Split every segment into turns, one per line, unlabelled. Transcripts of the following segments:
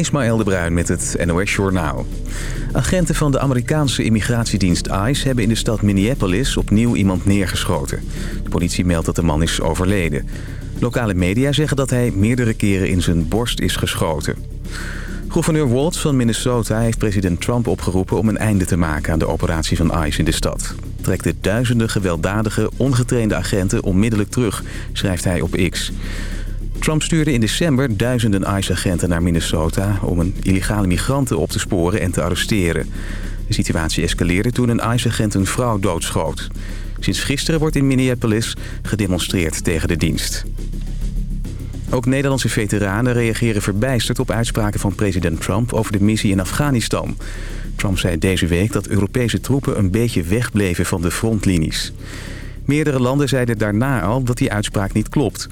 Ismaël de Bruin met het NOS Journaal. Agenten van de Amerikaanse immigratiedienst ICE hebben in de stad Minneapolis opnieuw iemand neergeschoten. De politie meldt dat de man is overleden. Lokale media zeggen dat hij meerdere keren in zijn borst is geschoten. Gouverneur Waltz van Minnesota heeft president Trump opgeroepen om een einde te maken aan de operatie van ICE in de stad. Trekt de duizenden gewelddadige, ongetrainde agenten onmiddellijk terug, schrijft hij op X. Trump stuurde in december duizenden ICE-agenten naar Minnesota... om een illegale migranten op te sporen en te arresteren. De situatie escaleerde toen een ICE-agent een vrouw doodschoot. Sinds gisteren wordt in Minneapolis gedemonstreerd tegen de dienst. Ook Nederlandse veteranen reageren verbijsterd op uitspraken van president Trump over de missie in Afghanistan. Trump zei deze week dat Europese troepen een beetje wegbleven van de frontlinies. Meerdere landen zeiden daarna al dat die uitspraak niet klopt.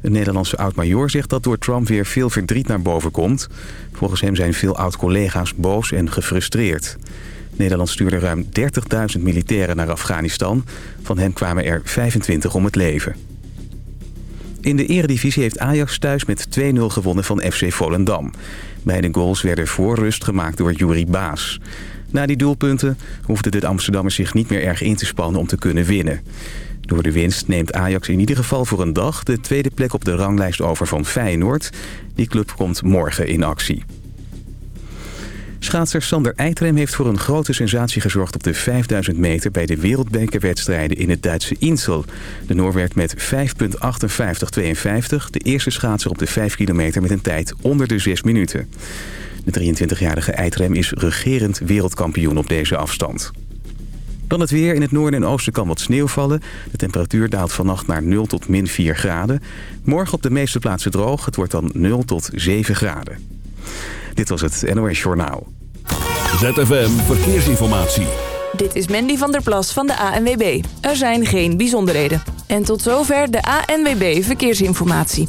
Een Nederlandse oud-major zegt dat door Trump weer veel verdriet naar boven komt. Volgens hem zijn veel oud-collega's boos en gefrustreerd. Nederland stuurde ruim 30.000 militairen naar Afghanistan. Van hen kwamen er 25 om het leven. In de eredivisie heeft Ajax thuis met 2-0 gewonnen van FC Volendam. Beide goals werden voor rust gemaakt door Juri Baas. Na die doelpunten hoefden de Amsterdammers zich niet meer erg in te spannen om te kunnen winnen. Door de winst neemt Ajax in ieder geval voor een dag de tweede plek op de ranglijst over van Feyenoord. Die club komt morgen in actie. Schaatser Sander Eitrem heeft voor een grote sensatie gezorgd op de 5000 meter bij de wereldbekerwedstrijden in het Duitse Insel. De Noor werd met 5.58.52 de eerste schaatser op de 5 kilometer met een tijd onder de 6 minuten. De 23-jarige Eitrem is regerend wereldkampioen op deze afstand. Dan het weer. In het noorden en oosten kan wat sneeuw vallen. De temperatuur daalt vannacht naar 0 tot min 4 graden. Morgen op de meeste plaatsen droog. Het wordt dan 0 tot 7 graden. Dit was het NOS Journaal.
ZFM Verkeersinformatie.
Dit is Mandy van der Plas van de ANWB. Er zijn geen bijzonderheden. En tot zover de ANWB Verkeersinformatie.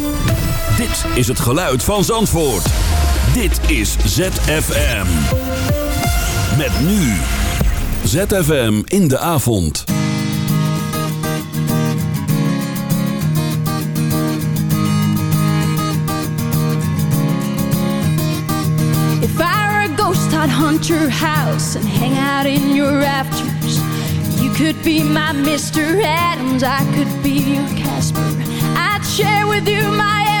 Dit is het geluid van Zandvoort. Dit is ZFM. Met nu. ZFM in de avond.
If I were a ghost, I'd hunt your house and hang out in your rafters. You could be my Mr. Adams, I could be your Casper. I'd share with you my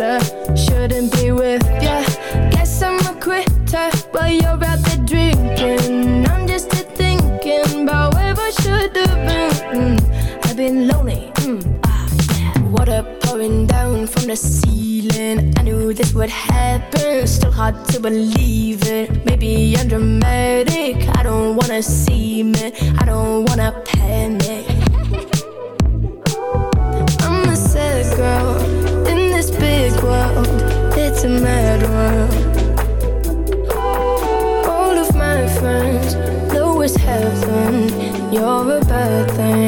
answer. Shouldn't be with ya. Guess I'm a quitter while you're out there drinking. I'm just here thinking about where I should have been. I've been lonely. Mm, ah, yeah. Water pouring down from
the ceiling. I knew this would happen. Still hard to believe it. Maybe I'm dramatic. I don't wanna see me. I don't wanna panic it's a mad world. All of my friends know it's heaven, you're a bad thing.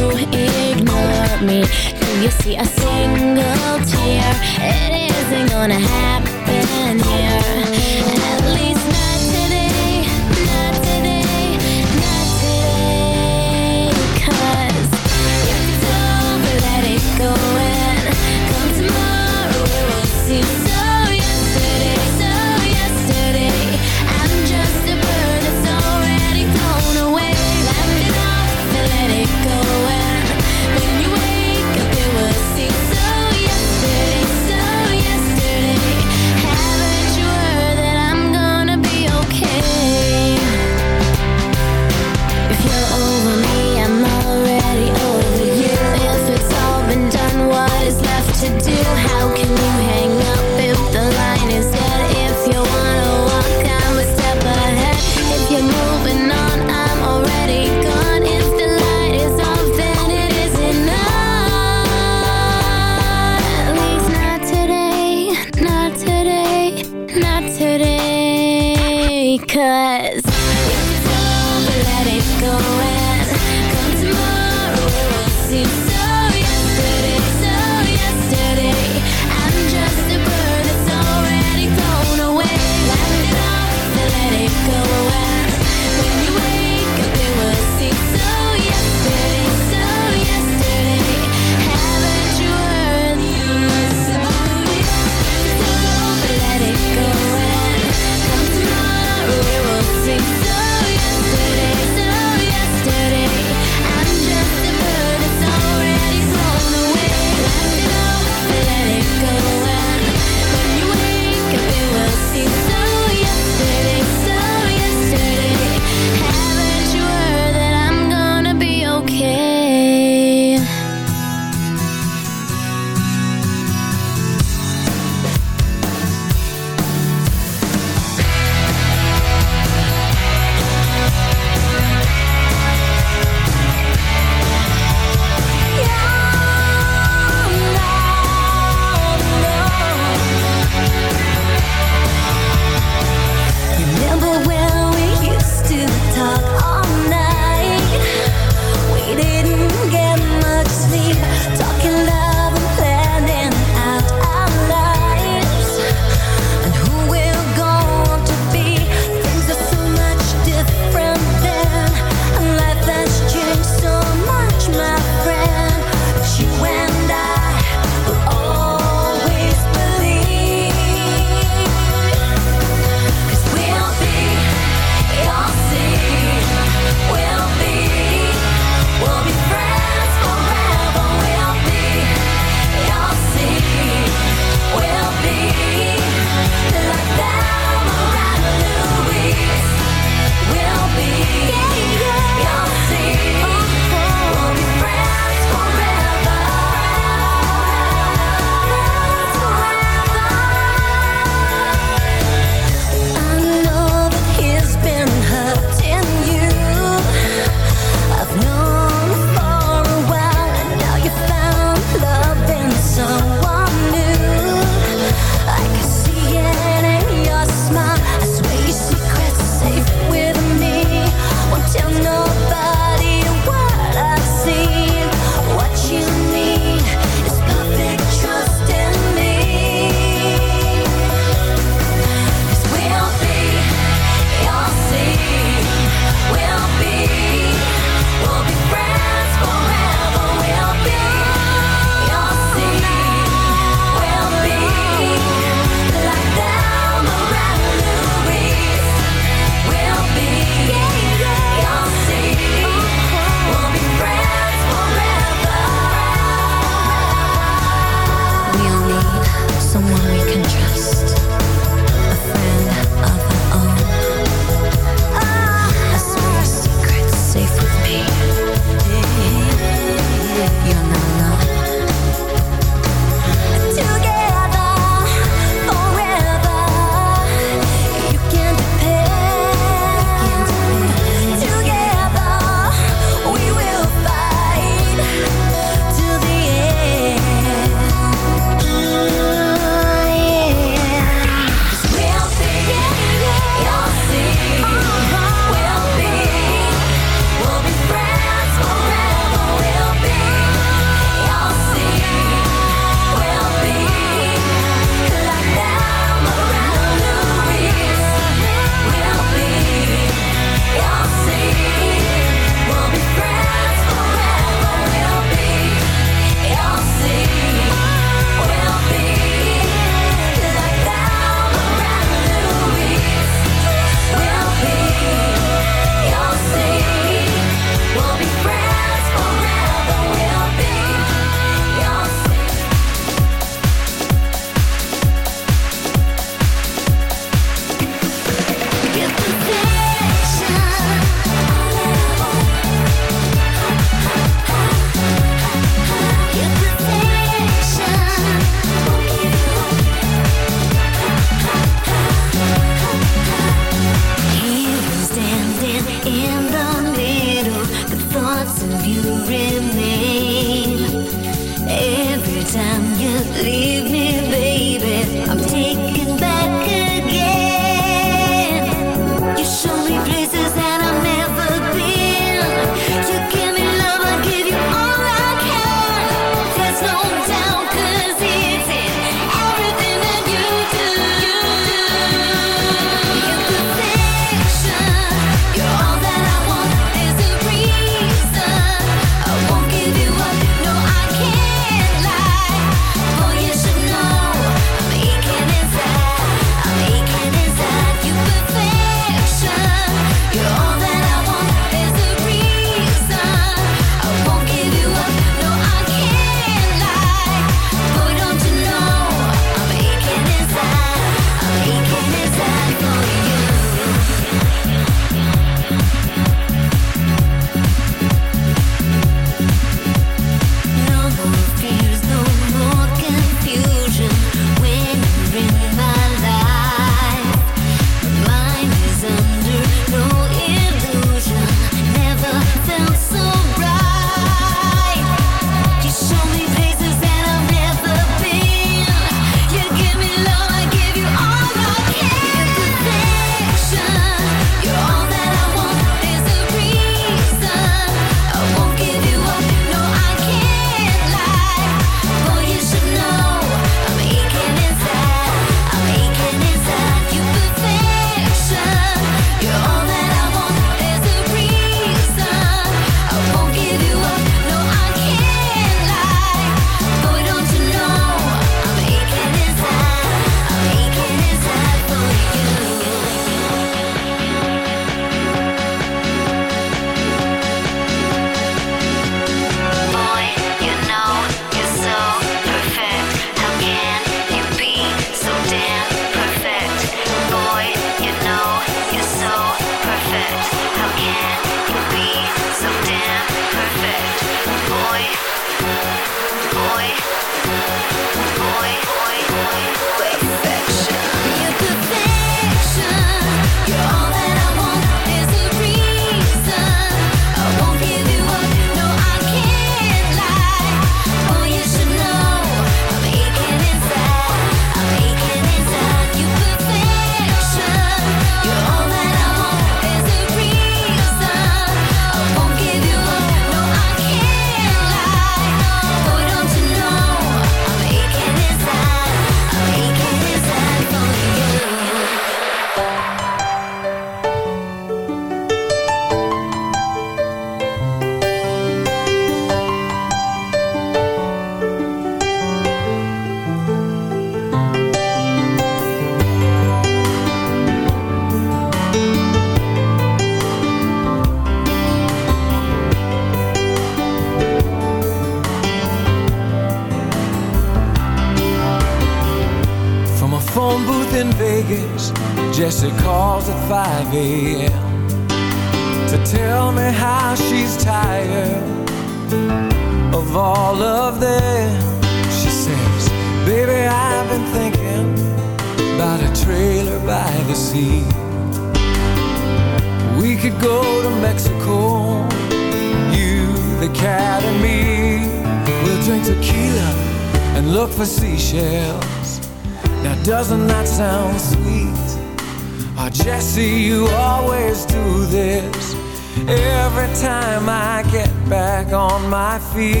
dream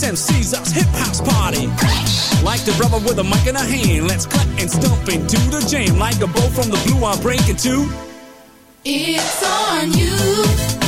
It's MC Sar's hip house party. Like the brother with a mic in a hand, let's cut and stomp into the jam. Like a bow from the blue, I'm breaking two.
It's on you.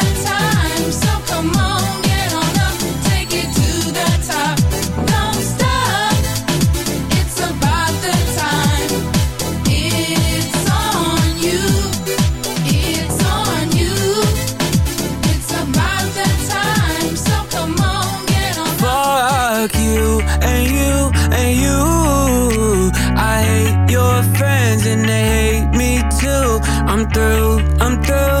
I'm through, I'm through, I'm through. This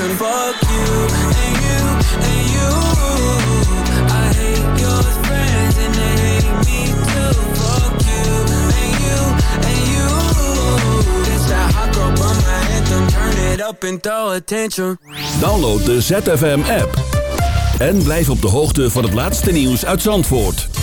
tantrum. Fuck you and you and you. I hate your friends and they hate me too. Fuck you and you and you. This that hot girl bummer anthem. Turn it up and throw a tantrum.
Download de ZFM app. En blijf op de hoogte van het laatste nieuws uit Zandvoort.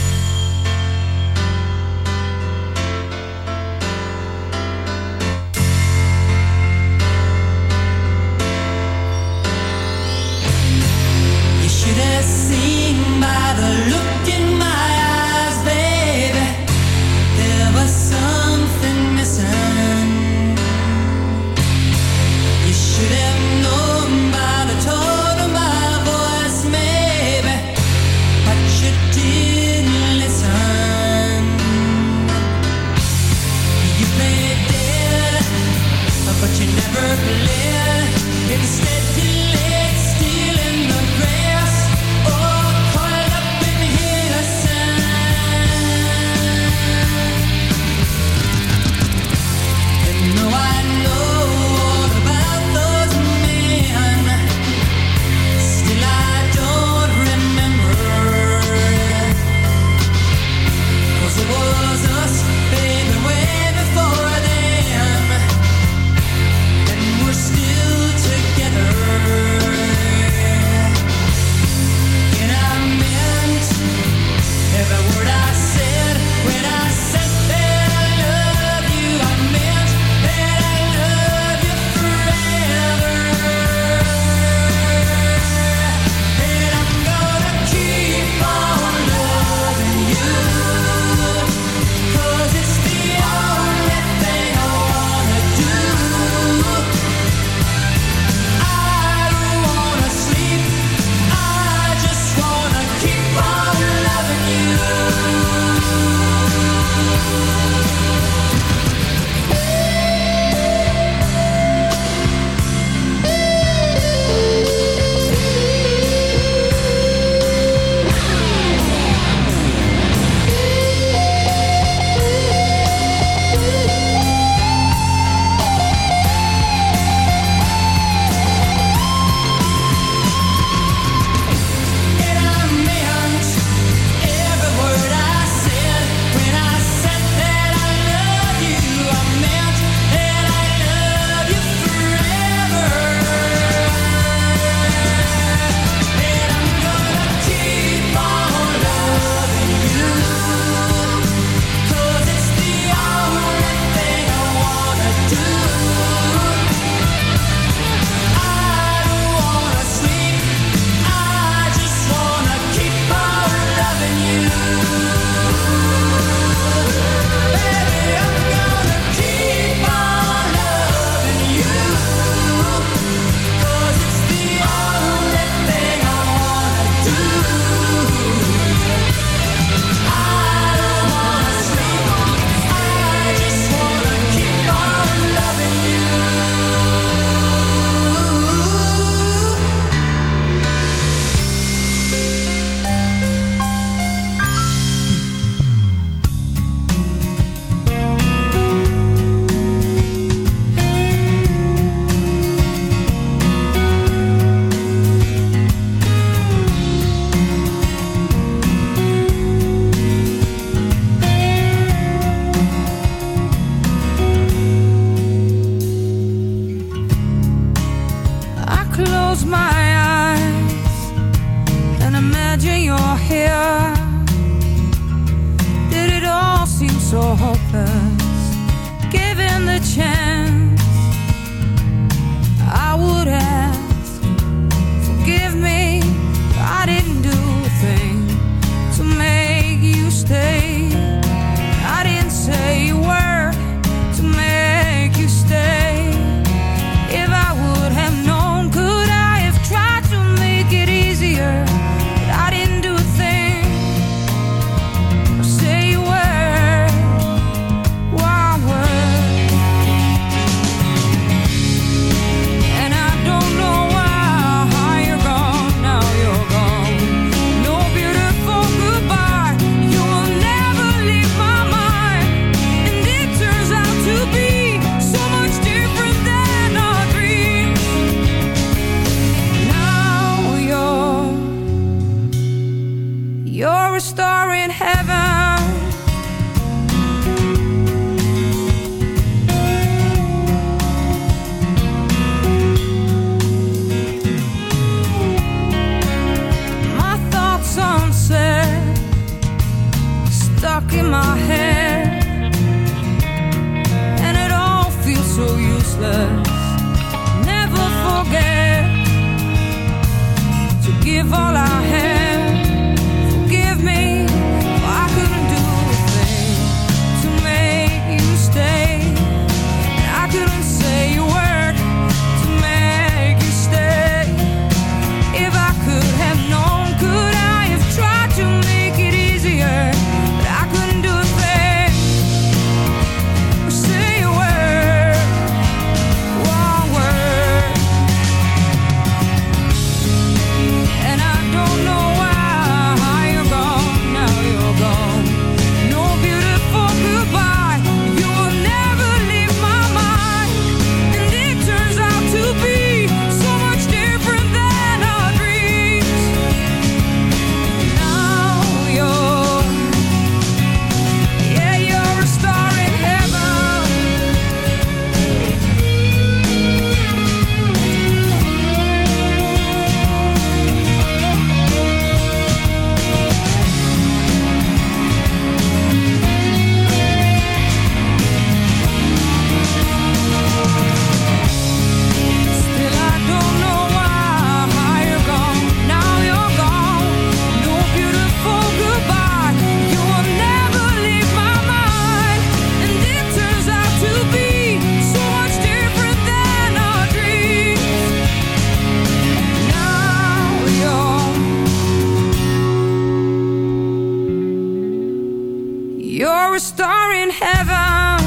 You're a star in heaven.